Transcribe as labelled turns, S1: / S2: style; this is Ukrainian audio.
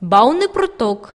S1: бауни проток